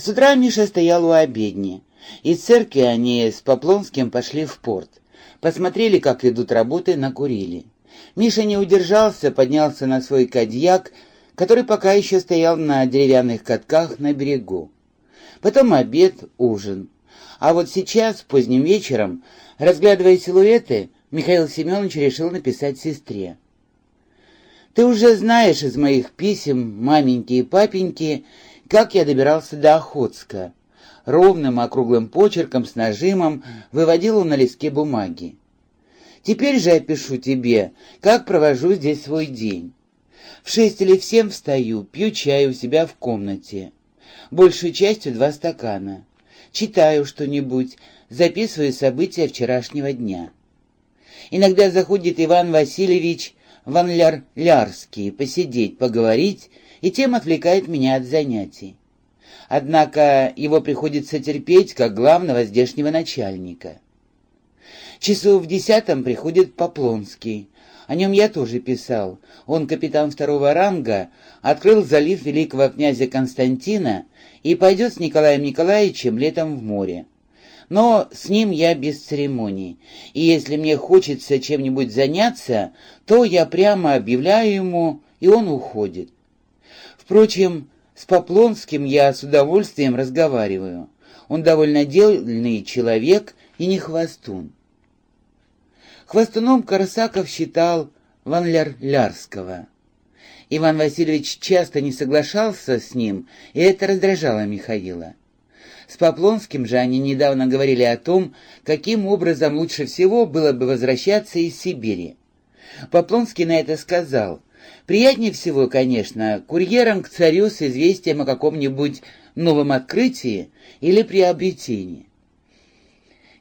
С утра Миша стоял у обедни. Из церкви они с Поплонским пошли в порт. Посмотрели, как идут работы, накурили. Миша не удержался, поднялся на свой кадьяк, который пока еще стоял на деревянных катках на берегу. Потом обед, ужин. А вот сейчас, поздним вечером, разглядывая силуэты, Михаил Семенович решил написать сестре. «Ты уже знаешь из моих писем, маменьки и папеньки, как я добирался до Охотска». Ровным округлым почерком с нажимом выводил он на листке бумаги. «Теперь же я пишу тебе, как провожу здесь свой день. В шесть или в семь встаю, пью чай у себя в комнате. Большую частью два стакана. Читаю что-нибудь, записываю события вчерашнего дня. Иногда заходит Иван Васильевич Ванляр-Лярский посидеть, поговорить, и тем отвлекает меня от занятий. Однако его приходится терпеть, как главного здешнего начальника. Часу в десятом приходит Поплонский. О нем я тоже писал. Он капитан второго ранга, открыл залив великого князя Константина и пойдет с Николаем Николаевичем летом в море. Но с ним я без церемоний, и если мне хочется чем-нибудь заняться, то я прямо объявляю ему, и он уходит. Впрочем, с Поплонским я с удовольствием разговариваю. Он довольно дельный человек и не хвостун. Хвостуном Корсаков считал Ванляр-Лярского. Иван Васильевич часто не соглашался с ним, и это раздражало Михаила. С Поплонским же они недавно говорили о том, каким образом лучше всего было бы возвращаться из Сибири. Поплонский на это сказал, «Приятнее всего, конечно, курьером к царю с известием о каком-нибудь новом открытии или приобретении».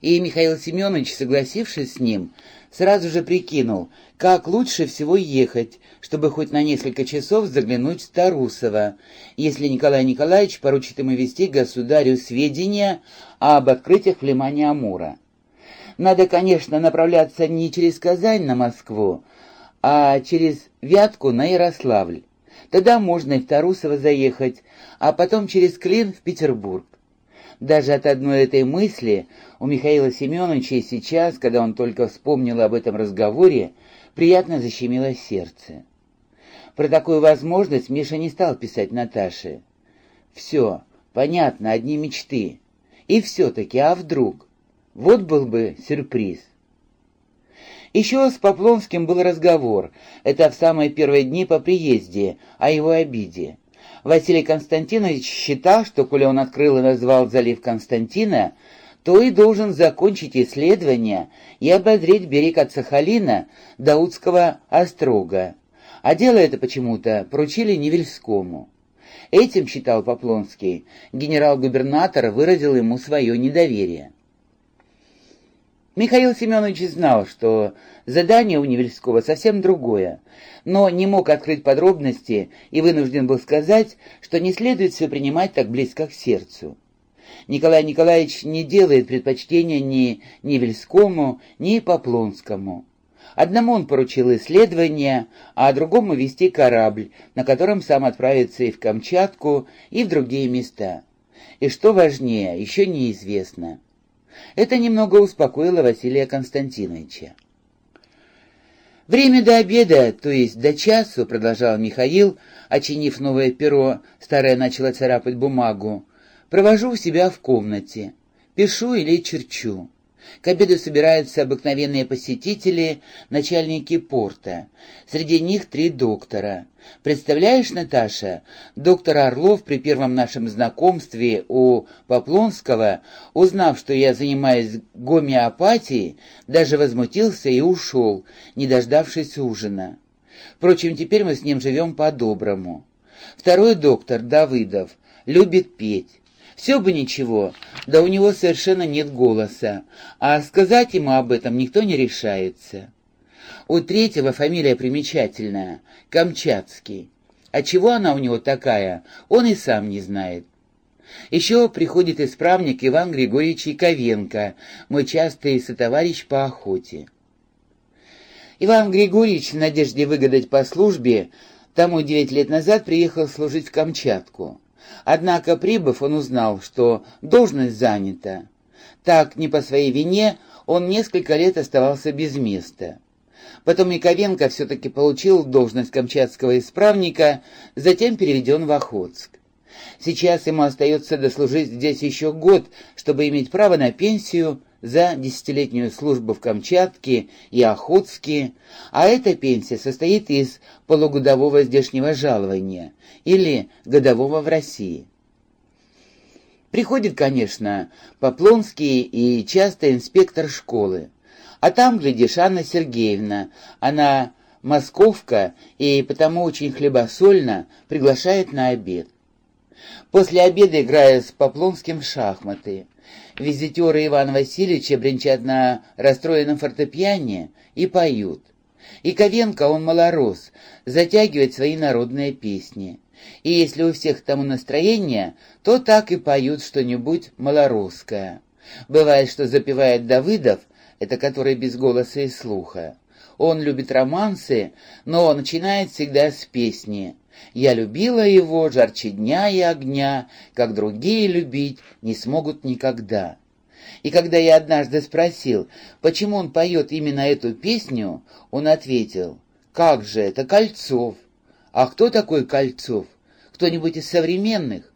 И Михаил Семенович, согласившись с ним, сразу же прикинул, как лучше всего ехать, чтобы хоть на несколько часов заглянуть в Тарусово, если Николай Николаевич поручит ему вести государю сведения об открытиях в лимане Амура. Надо, конечно, направляться не через Казань на Москву, а через Вятку на Ярославль. Тогда можно и в Тарусово заехать, а потом через Клин в Петербург. Даже от одной этой мысли у Михаила Семеновича сейчас, когда он только вспомнил об этом разговоре, приятно защемило сердце. Про такую возможность Миша не стал писать Наташе. Все, понятно, одни мечты. И все-таки, а вдруг? Вот был бы сюрприз. Еще с Поплонским был разговор, это в самые первые дни по приезде, о его обиде. Василий Константинович считал, что, коли он открыл и назвал залив Константина, то и должен закончить исследование и обозреть берег от Сахалина до Удского острога. А дело это почему-то поручили Невельскому. Этим, считал Поплонский, генерал-губернатор выразил ему свое недоверие. Михаил Семенович знал, что задание у Невельского совсем другое, но не мог открыть подробности и вынужден был сказать, что не следует все принимать так близко к сердцу. Николай Николаевич не делает предпочтения ни Невельскому, ни Поплонскому. Одному он поручил исследование, а другому вести корабль, на котором сам отправится и в Камчатку, и в другие места. И что важнее, еще неизвестно. Это немного успокоило Василия Константиновича. «Время до обеда, то есть до часу», — продолжал Михаил, очинив новое перо, старое начало царапать бумагу, Провожу себя в комнате. Пишу или черчу. К обеду собираются обыкновенные посетители, начальники порта. Среди них три доктора. Представляешь, Наташа, доктор Орлов при первом нашем знакомстве у Поплонского, узнав, что я занимаюсь гомеопатией, даже возмутился и ушел, не дождавшись ужина. Впрочем, теперь мы с ним живем по-доброму. Второй доктор, Давыдов, любит петь. Все бы ничего, да у него совершенно нет голоса, а сказать ему об этом никто не решается. У третьего фамилия примечательная — Камчатский. А чего она у него такая, он и сам не знает. Еще приходит исправник Иван Григорьевич Яковенко, мой частый сотоварищ по охоте. Иван Григорьевич, в надежде выгадать по службе, тому девять лет назад приехал служить в Камчатку. Однако, прибыв, он узнал, что должность занята. Так, не по своей вине, он несколько лет оставался без места. Потом Яковенко все-таки получил должность камчатского исправника, затем переведен в Охотск. Сейчас ему остается дослужить здесь еще год, чтобы иметь право на пенсию за десятилетнюю службу в Камчатке и Охотске, а эта пенсия состоит из полугодового здешнего жалования или годового в России. Приходит, конечно, Поплонский и часто инспектор школы. А там, глядишь, Анна Сергеевна, она московка и потому очень хлебосольно приглашает на обед. После обеда играя с Поплонским в шахматы. Визитеры Ивана Васильевича бренчат на расстроенном фортепиане и поют. И Ковенко, он малорос, затягивает свои народные песни. И если у всех тому настроение, то так и поют что-нибудь малорусское. Бывает, что запевает Давыдов, это который без голоса и слуха. Он любит романсы, но начинает всегда с песни «Я любила его жарче дня и огня, как другие любить не смогут никогда». И когда я однажды спросил, почему он поет именно эту песню, он ответил, «Как же это Кольцов?» «А кто такой Кольцов? Кто-нибудь из современных?»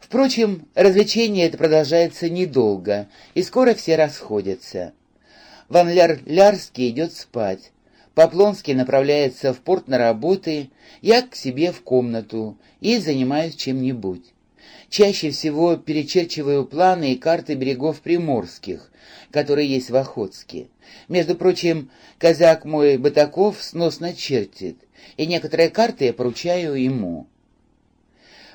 Впрочем, развлечение это продолжается недолго, и скоро все расходятся. Ван Ляр Лярский идет спать. Поплонский направляется в порт на работы, я к себе в комнату и занимаюсь чем-нибудь. Чаще всего перечерчиваю планы и карты берегов Приморских, которые есть в Охотске. Между прочим, казак мой Батаков сносно чертит, и некоторые карты я поручаю ему.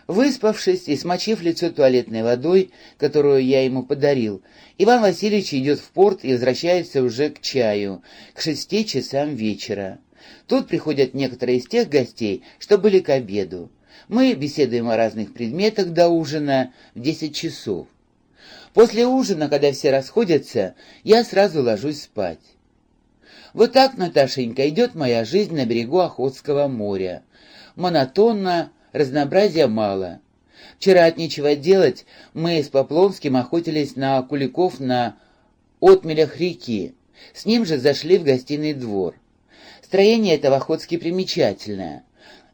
Выспавшись и смочив лицо туалетной водой, которую я ему подарил, Иван Васильевич идет в порт и возвращается уже к чаю, к шести часам вечера. Тут приходят некоторые из тех гостей, что были к обеду. Мы беседуем о разных предметах до ужина в десять часов. После ужина, когда все расходятся, я сразу ложусь спать. Вот так, Наташенька, идет моя жизнь на берегу Охотского моря. Монотонно, разнообразия мало. Вчера от нечего делать мы с Попловским охотились на куликов на отмелях реки. С ним же зашли в гостиный двор. Строение это в Охотске примечательное.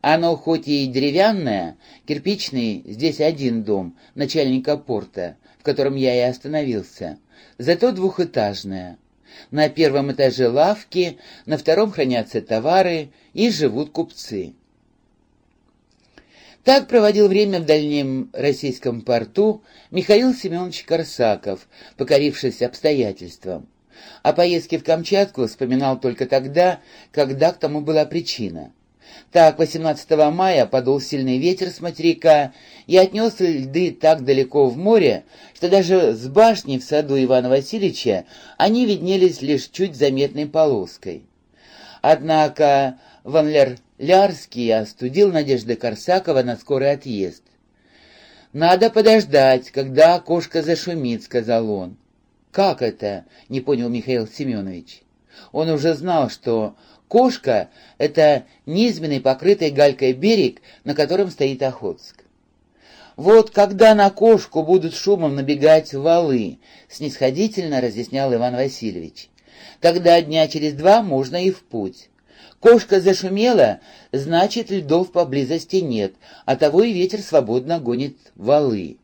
Оно хоть и деревянное, кирпичный, здесь один дом, начальника порта, в котором я и остановился, зато двухэтажное. На первом этаже лавки, на втором хранятся товары и живут купцы. Так проводил время в дальнем российском порту Михаил Семенович Корсаков, покорившись обстоятельствам. О поездке в Камчатку вспоминал только тогда, когда к тому была причина. Так, 18 мая подул сильный ветер с материка и отнес льды так далеко в море, что даже с башни в саду Ивана Васильевича они виднелись лишь чуть заметной полоской. Однако Ванлер Лярский остудил надежды Корсакова на скорый отъезд. «Надо подождать, когда окошко зашумит», — сказал он. «Как это?» — не понял Михаил Семенович. Он уже знал, что кошка — это низменный покрытый галькой берег, на котором стоит Охотск. «Вот когда на кошку будут шумом набегать валы», — снисходительно разъяснял Иван Васильевич. «Тогда дня через два можно и в путь. Кошка зашумела, значит, льдов поблизости нет, а того и ветер свободно гонит валы.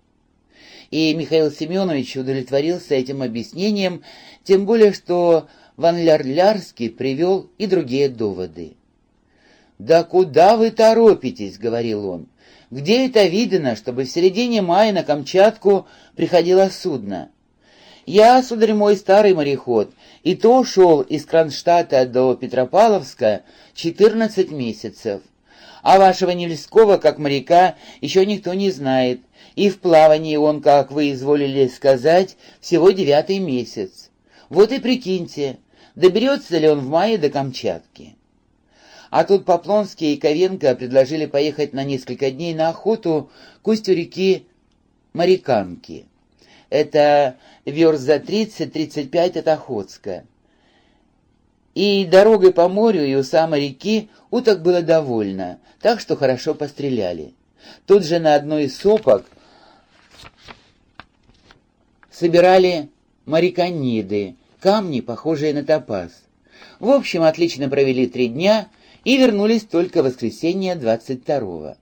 И Михаил Семенович удовлетворился этим объяснением, тем более, что Ван Ляр-Лярский привел и другие доводы. «Да куда вы торопитесь?» — говорил он. «Где это видно, чтобы в середине мая на Камчатку приходило судно? Я, сударь мой, старый мореход, и то шел из Кронштадта до Петропавловска 14 месяцев. А вашего Невельского, как моряка, еще никто не знает, и в плавании он, как вы изволили сказать, всего девятый месяц. Вот и прикиньте, доберется ли он в мае до Камчатки. А тут Поплонский и Ковенко предложили поехать на несколько дней на охоту к устью реки Мариканки. Это верст за 30-35 от Охотска. И дорогой по морю и у самой реки уток было довольно, так что хорошо постреляли. Тут же на одной из сопок собирали марикониды, камни, похожие на топаз. В общем, отлично провели три дня и вернулись только в воскресенье 22-го.